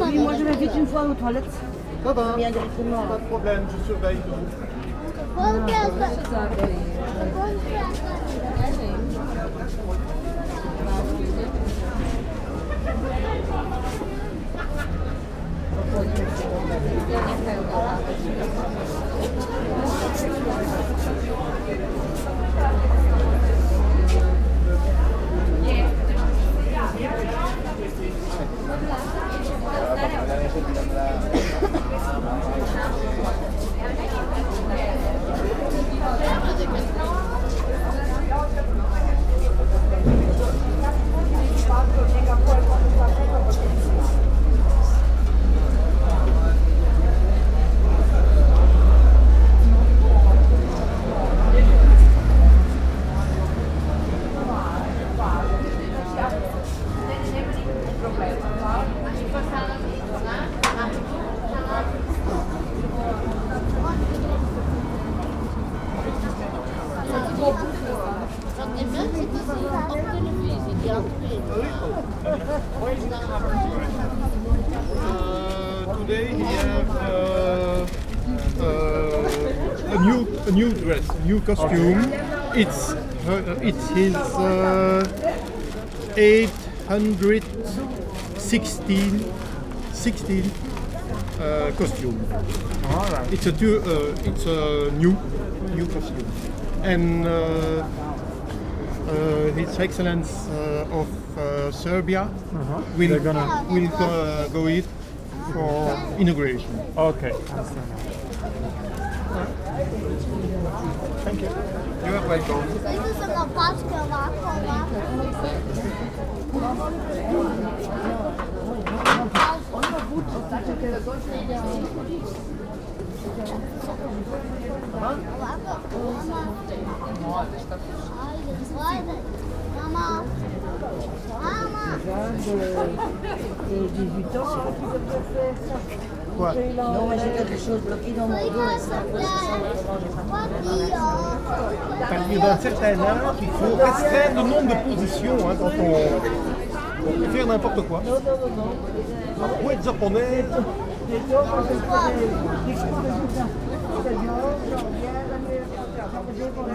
Oui, moi je vais vite une fois aux toilettes. Ça va, bien directement. Pas de problème, je surveille donc. Ah, tout. Contra asta. Contra asta. Uh, today he have uh, uh, a new a new dress, a new costume. It's uh, it's his uh, 816 16 uh, costume. All right. It's a two, uh, it's a new new costume, and uh, uh, His Excellence uh, of uh, Serbia Uh-huh. will gonna- will go, go it for inauguration. Okay. Thank you. You are welcome. 这 et 18 ans, Quoi Non, mais j'ai quelque chose bloqué dans mon dos. Parce que d'un certain âge, il faut restreindre le nombre de positions hein, quand on, on faire n'importe quoi. Non, non, non, non. Pour.